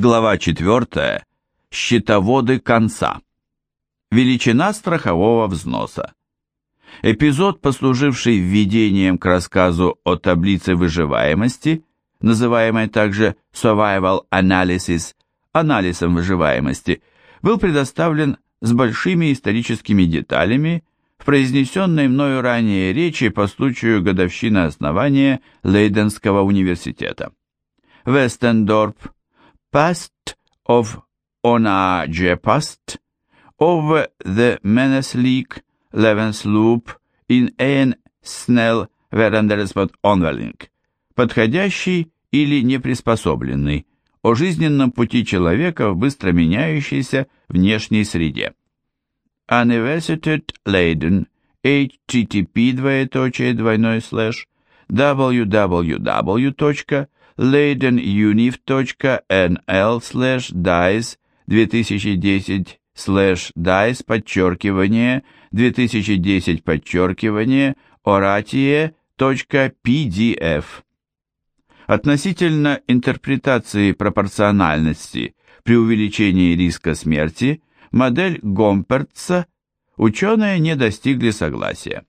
Глава 4. Счетоводы конца. Величина страхового взноса. Эпизод, послуживший введением к рассказу о таблице выживаемости, называемой также Survival Analysis, анализом выживаемости, был предоставлен с большими историческими деталями в произнесенной мною ранее речи по случаю годовщины основания Лейденского университета. Вестендорп, Past of Ona Past, of the Meneslik Levensloop in en snell Veranderesbot Onveling, подходящий или неприспособленный, о жизненном пути человека в быстро меняющейся внешней среде. Universitet Leiden, http двоеточие двойной слэш www.leidenuniv.nl слэш dice 2010 слэш dice подчеркивание 2010 подчеркивание oratие.pdf Относительно интерпретации пропорциональности при увеличении риска смерти модель Гомпертса ученые не достигли согласия.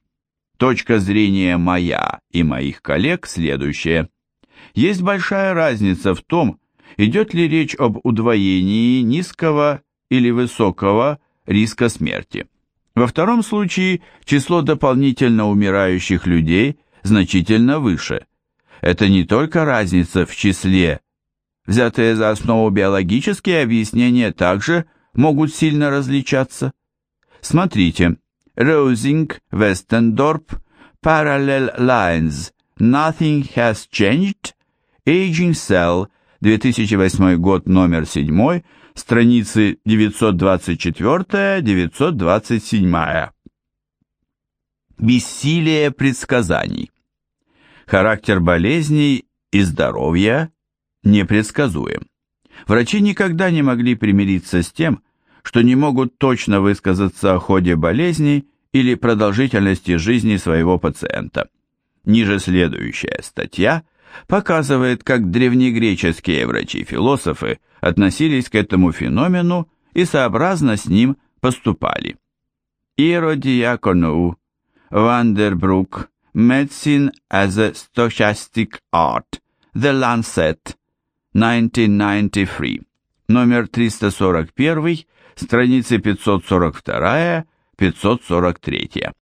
Точка зрения моя и моих коллег следующая. Есть большая разница в том, идет ли речь об удвоении низкого или высокого риска смерти. Во втором случае число дополнительно умирающих людей значительно выше. Это не только разница в числе. Взятые за основу биологические объяснения также могут сильно различаться. Смотрите, Роузинг, Вестендорп, Parallel Lines, Nothing Has Changed, Aging Cell, 2008 год, номер 7, страницы 924-927. Бессилие предсказаний. Характер болезней и здоровья непредсказуем. Врачи никогда не могли примириться с тем, что не могут точно высказаться о ходе болезней или продолжительности жизни своего пациента. Ниже следующая статья показывает, как древнегреческие врачи-философы относились к этому феномену и сообразно с ним поступали. Иродиакону, Вандербрук, Medicine as a Stochastic Art, The Lancet, 1993, номер 341, страницы 542-543.